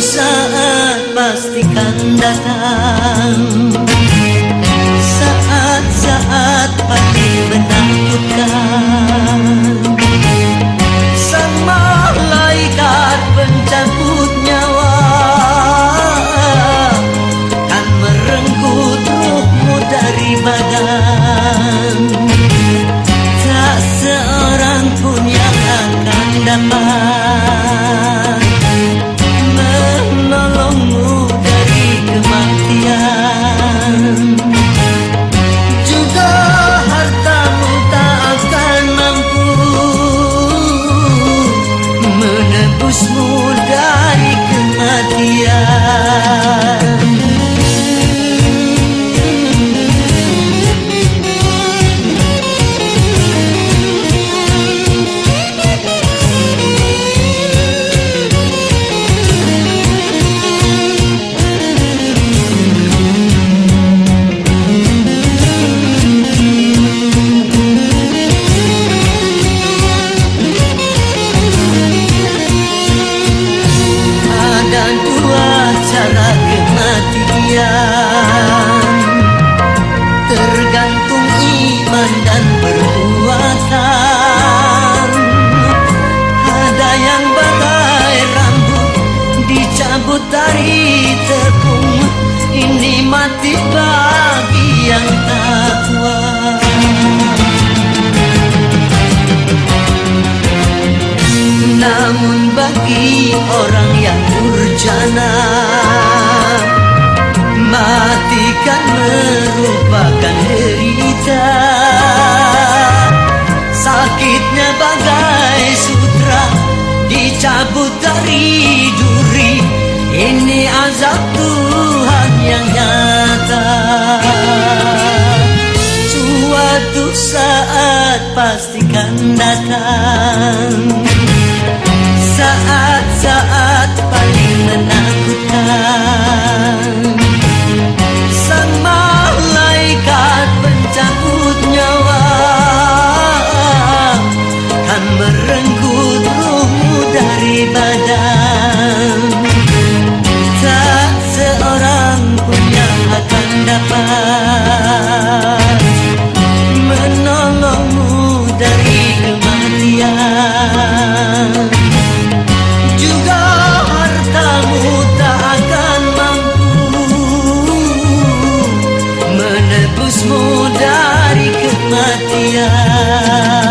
saat pastikan datang. Menebusmu dari Dari tepung Ini mati bagi yang takwa Namun bagi orang yang durjana Mati kan merupakan derita. Sakitnya bagai sutra Dicabut dari duri Ini azab Tuhan yang nyata. Suatu saat pastikan datang. Saat-saat matiar